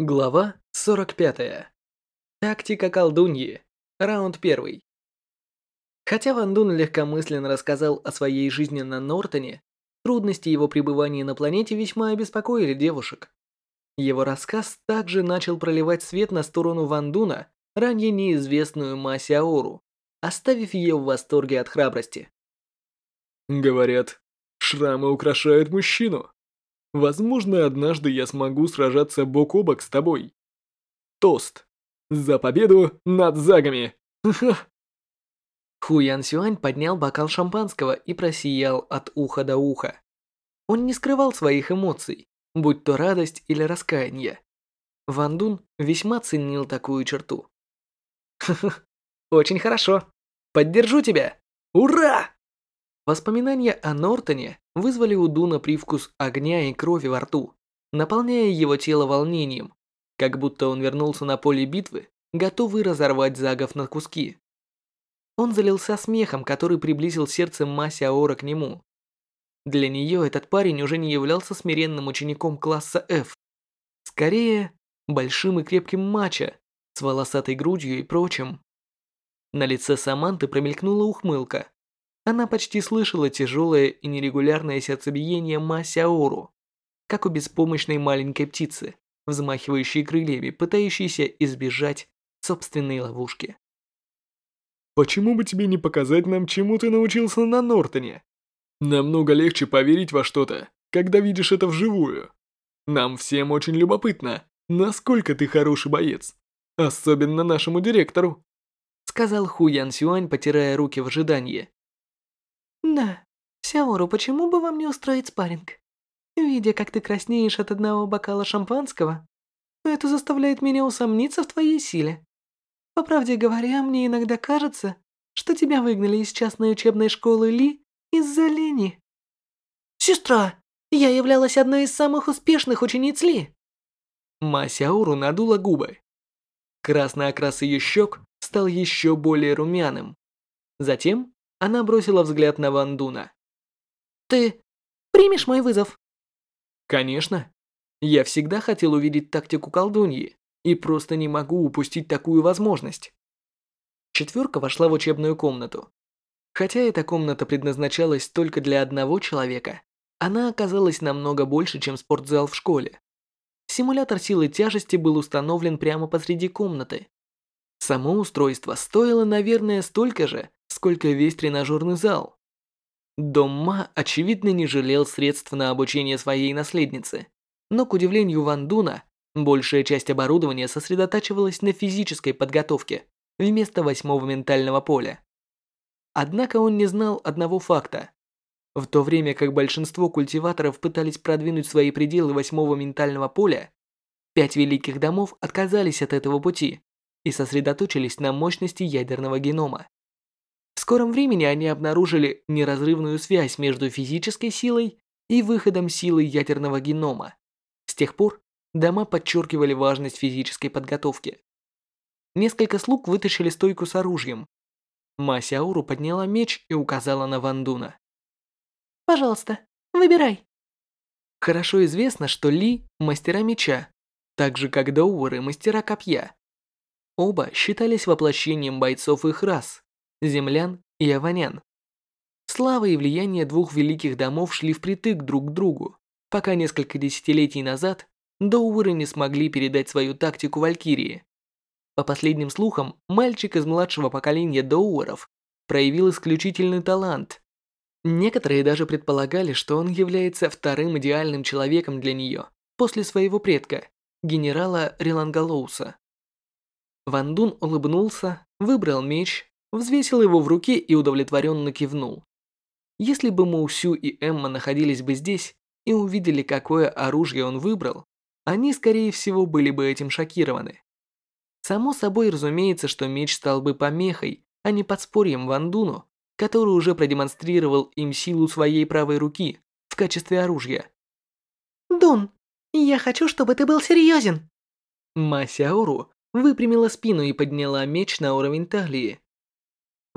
Глава 45. Тактика колдуньи. Раунд 1. Хотя Ван Дун легкомысленно рассказал о своей жизни на Нортоне, трудности его пребывания на планете весьма обеспокоили девушек. Его рассказ также начал проливать свет на сторону Ван Дуна, ранее неизвестную Аору, оставив ее в восторге от храбрости. Говорят, шрамы украшают мужчину. Возможно, однажды я смогу сражаться бок о бок с тобой. Тост. За победу над загами. Ху Ян Сюань поднял бокал шампанского и просиял от уха до уха. Он не скрывал своих эмоций, будь то радость или раскаяние. Ван Дун весьма ценил такую черту. очень хорошо. Поддержу тебя. Ура!» Воспоминания о Нортоне вызвали у Дуна привкус огня и крови во рту, наполняя его тело волнением, как будто он вернулся на поле битвы, готовый разорвать Загов на куски. Он залился смехом, который приблизил сердце Маси Аора к нему. Для нее этот парень уже не являлся смиренным учеником класса F. Скорее, большим и крепким мачо, с волосатой грудью и прочим. На лице Саманты промелькнула ухмылка. Она почти слышала тяжелое и нерегулярное сердцебиение Ма Сяору, как у беспомощной маленькой птицы, взмахивающей крыльями, пытающейся избежать собственной ловушки. «Почему бы тебе не показать нам, чему ты научился на Нортоне? Намного легче поверить во что-то, когда видишь это вживую. Нам всем очень любопытно, насколько ты хороший боец, особенно нашему директору», сказал Ху Ян Сюань, потирая руки в ожидании. «Да, Сяору, почему бы вам не устроить спарринг? Видя, как ты краснеешь от одного бокала шампанского, это заставляет меня усомниться в твоей силе. По правде говоря, мне иногда кажется, что тебя выгнали из частной учебной школы Ли из-за лени». «Сестра, я являлась одной из самых успешных учениц Ли». Ма Сяору надула губы. Красный окрас ее щек стал еще более румяным. Затем она бросила взгляд на Ван Дуна. «Ты примешь мой вызов?» «Конечно. Я всегда хотел увидеть тактику колдуньи и просто не могу упустить такую возможность». Четверка вошла в учебную комнату. Хотя эта комната предназначалась только для одного человека, она оказалась намного больше, чем спортзал в школе. Симулятор силы тяжести был установлен прямо посреди комнаты. Само устройство стоило, наверное, столько же, сколько весь тренажерный зал. Дом Ма, очевидно, не жалел средств на обучение своей наследницы. Но, к удивлению Ван Дуна, большая часть оборудования сосредотачивалась на физической подготовке вместо восьмого ментального поля. Однако он не знал одного факта. В то время как большинство культиваторов пытались продвинуть свои пределы восьмого ментального поля, пять великих домов отказались от этого пути и сосредоточились на мощности ядерного генома. В скором времени они обнаружили неразрывную связь между физической силой и выходом силы ядерного генома. С тех пор дома подчеркивали важность физической подготовки. Несколько слуг вытащили стойку с оружием. Масяуру подняла меч и указала на Вандуна. «Пожалуйста, выбирай». Хорошо известно, что Ли – мастера меча, так же как Доуэры – мастера копья. Оба считались воплощением бойцов их рас, землян и аванян. Слава и влияние двух великих домов шли впритык друг к другу, пока несколько десятилетий назад Доуэры не смогли передать свою тактику Валькирии. По последним слухам, мальчик из младшего поколения Доуэров проявил исключительный талант. Некоторые даже предполагали, что он является вторым идеальным человеком для нее, после своего предка, генерала Релангалоуса. Ван Дун улыбнулся, выбрал меч взвесил его в руке и удовлетворенно кивнул. Если бы Моусю и Эмма находились бы здесь и увидели, какое оружие он выбрал, они, скорее всего, были бы этим шокированы. Само собой разумеется, что меч стал бы помехой, а не подспорьем Ван Дуну, который уже продемонстрировал им силу своей правой руки в качестве оружия. «Дун, я хочу, чтобы ты был серьезен!» Масяору выпрямила спину и подняла меч на уровень талии.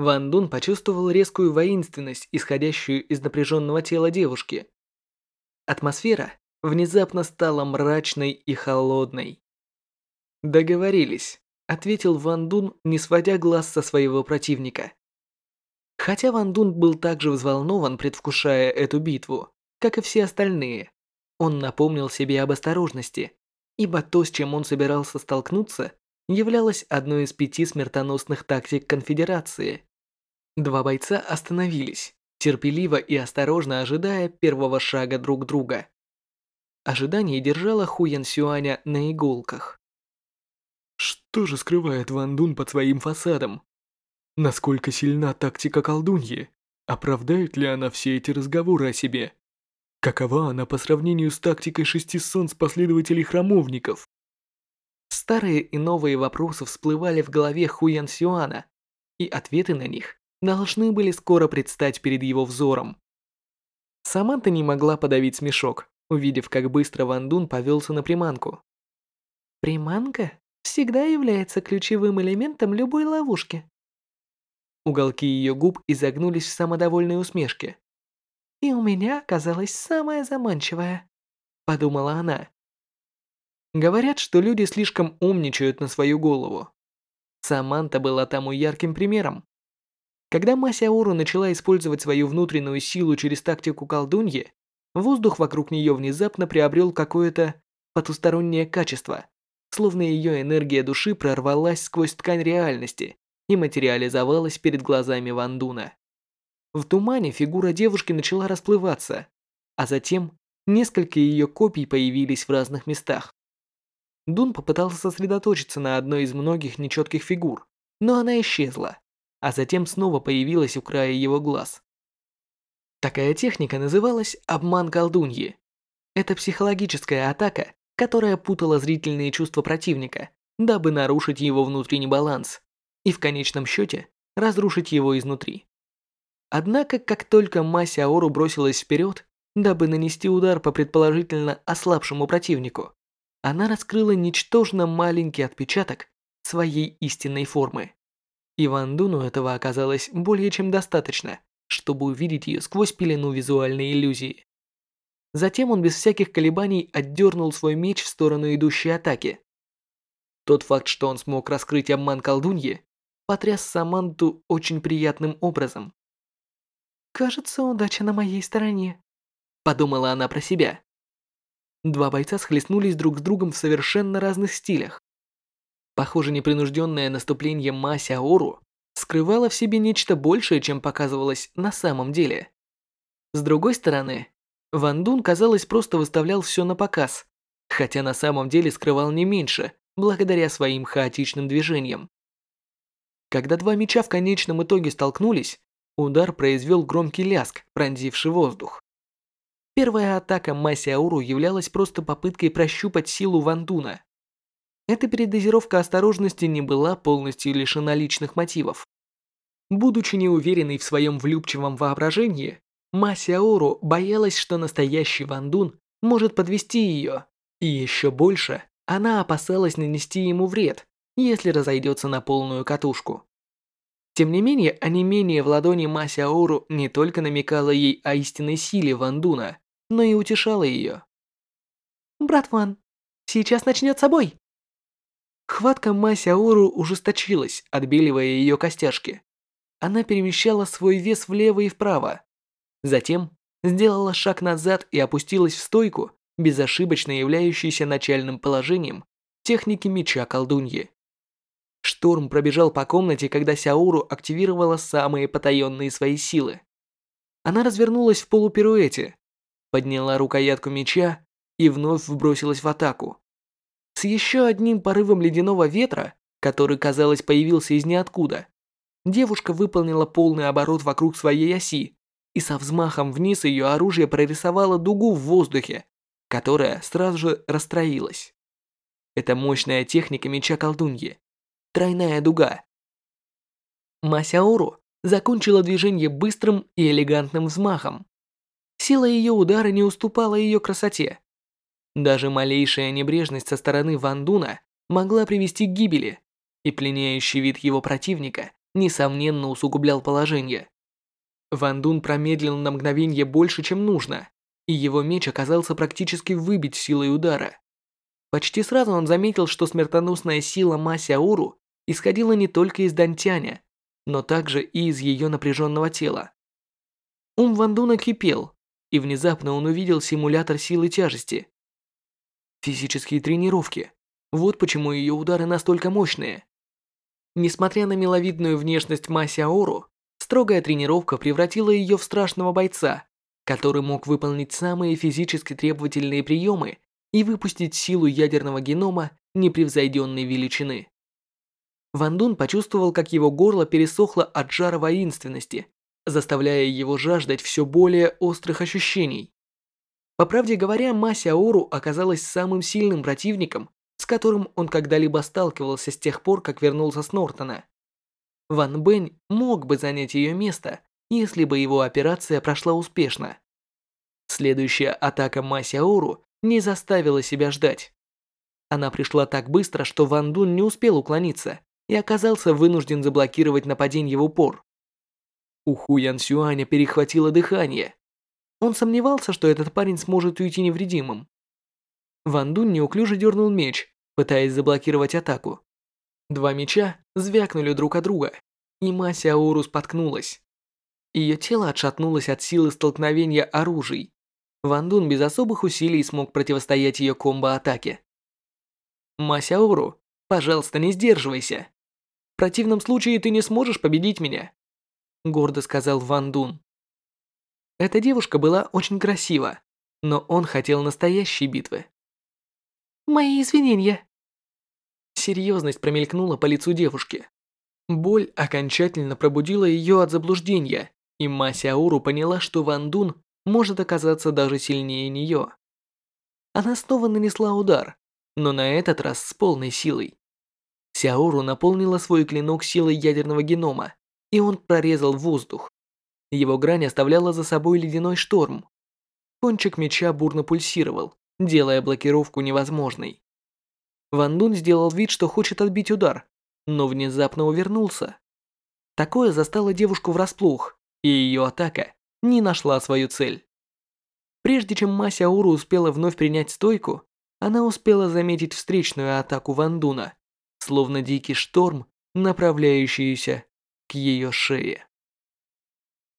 Ван Дун почувствовал резкую воинственность, исходящую из напряженного тела девушки. Атмосфера внезапно стала мрачной и холодной. Договорились, ответил Ван Дун, не сводя глаз со своего противника. Хотя Ван Дун был также взволнован, предвкушая эту битву, как и все остальные, он напомнил себе об осторожности, ибо то, с чем он собирался столкнуться, являлось одной из пяти смертоносных тактик Конфедерации. Два бойца остановились, терпеливо и осторожно ожидая первого шага друг друга. Ожидание держало Хуян Сюаня на иголках. Что же скрывает Ван Дун под своим фасадом? Насколько сильна тактика колдуньи? Оправдает ли она все эти разговоры о себе? Какова она по сравнению с тактикой шести солнц последователей храмовников? Старые и новые вопросы всплывали в голове Хуян Сюана, и ответы на них должны были скоро предстать перед его взором. Саманта не могла подавить смешок, увидев, как быстро Ван Дун повелся на приманку. «Приманка всегда является ключевым элементом любой ловушки». Уголки ее губ изогнулись в самодовольной усмешке. «И у меня оказалась самая заманчивая», — подумала она. Говорят, что люди слишком умничают на свою голову. Саманта была тому ярким примером. Когда Масяору начала использовать свою внутреннюю силу через тактику колдуньи, воздух вокруг нее внезапно приобрел какое-то потустороннее качество, словно ее энергия души прорвалась сквозь ткань реальности и материализовалась перед глазами Вандуна. В тумане фигура девушки начала расплываться, а затем несколько ее копий появились в разных местах. Дун попытался сосредоточиться на одной из многих нечетких фигур, но она исчезла, а затем снова появилась у края его глаз. Такая техника называлась «обман колдуньи». Это психологическая атака, которая путала зрительные чувства противника, дабы нарушить его внутренний баланс и в конечном счете разрушить его изнутри. Однако, как только Мася Аору бросилась вперед, дабы нанести удар по предположительно ослабшему противнику, она раскрыла ничтожно маленький отпечаток своей истинной формы. И Ван Дуну этого оказалось более чем достаточно, чтобы увидеть ее сквозь пелену визуальной иллюзии. Затем он без всяких колебаний отдернул свой меч в сторону идущей атаки. Тот факт, что он смог раскрыть обман колдуньи, потряс Саманту очень приятным образом. «Кажется, удача на моей стороне», — подумала она про себя. Два бойца схлестнулись друг с другом в совершенно разных стилях. Похоже, непринужденное наступление Ма Сяору скрывало в себе нечто большее, чем показывалось на самом деле. С другой стороны, Ван Дун, казалось, просто выставлял все на показ, хотя на самом деле скрывал не меньше, благодаря своим хаотичным движениям. Когда два меча в конечном итоге столкнулись, удар произвел громкий ляск, пронзивший воздух. Первая атака Масяуру являлась просто попыткой прощупать силу Вандуна. Эта передозировка осторожности не была полностью лишена личных мотивов. Будучи неуверенной в своем влюбчивом воображении, Масяору боялась, что настоящий Вандун может подвести ее, и еще больше она опасалась нанести ему вред, если разойдется на полную катушку. Тем не менее, онемение в ладони Масяору не только намекало ей о истинной силе Вандуна, но и утешала ее. «Брат Ван, сейчас начнется бой!» Хватка Масяору ужесточилась, отбеливая ее костяшки. Она перемещала свой вес влево и вправо. Затем сделала шаг назад и опустилась в стойку, безошибочно являющейся начальным положением техники меча колдуньи. Шторм пробежал по комнате, когда Сяуру активировала самые потаенные свои силы. Она развернулась в полупируэте, подняла рукоятку меча и вновь вбросилась в атаку. С еще одним порывом ледяного ветра, который, казалось, появился из ниоткуда, девушка выполнила полный оборот вокруг своей оси, и со взмахом вниз ее оружие прорисовало дугу в воздухе, которая сразу же расстроилась. Это мощная техника меча колдуньи. Тройная дуга. Масяору закончила движение быстрым и элегантным взмахом, Сила ее удара не уступала ее красоте. Даже малейшая небрежность со стороны Ван Дуна могла привести к гибели, и пленяющий вид его противника несомненно усугублял положение. Ван Дун промедлил на мгновение больше, чем нужно, и его меч оказался практически выбить силой удара. Почти сразу он заметил, что смертоносная сила Масяуру исходила не только из Дантяня, но также и из ее напряженного тела. Ум Вандуна кипел, и внезапно он увидел симулятор силы тяжести. Физические тренировки. Вот почему ее удары настолько мощные. Несмотря на миловидную внешность Масяору, строгая тренировка превратила ее в страшного бойца, который мог выполнить самые физически требовательные приемы и выпустить силу ядерного генома непревзойденной величины. Ван Дун почувствовал, как его горло пересохло от жара воинственности, заставляя его жаждать все более острых ощущений. По правде говоря, Ма Сяору оказалась самым сильным противником, с которым он когда-либо сталкивался с тех пор, как вернулся с Нортона. Ван Бэнь мог бы занять ее место, если бы его операция прошла успешно. Следующая атака Ма Сяору не заставила себя ждать. Она пришла так быстро, что Ван Дун не успел уклониться и оказался вынужден заблокировать нападение в упор. У Ху Ян Сюаня перехватило дыхание. Он сомневался, что этот парень сможет уйти невредимым. Ван Дун неуклюже дернул меч, пытаясь заблокировать атаку. Два меча звякнули друг от друга, и Ма Сяору споткнулась. Ее тело отшатнулось от силы столкновения оружий, Ван Дун без особых усилий смог противостоять ее комбо-атаке. «Масяуру, пожалуйста, не сдерживайся. В противном случае ты не сможешь победить меня», гордо сказал Ван Дун. Эта девушка была очень красива, но он хотел настоящей битвы. «Мои извинения». Серьезность промелькнула по лицу девушки. Боль окончательно пробудила ее от заблуждения, и Масяуру поняла, что Ван Дун может оказаться даже сильнее нее. Она снова нанесла удар, но на этот раз с полной силой. Сяору наполнила свой клинок силой ядерного генома, и он прорезал воздух. Его грань оставляла за собой ледяной шторм. Кончик меча бурно пульсировал, делая блокировку невозможной. Ван Дун сделал вид, что хочет отбить удар, но внезапно увернулся. Такое застало девушку врасплох, и ее атака не нашла свою цель. Прежде чем Мася Уру успела вновь принять стойку, она успела заметить встречную атаку Вандуна, словно дикий шторм, направляющийся к ее шее.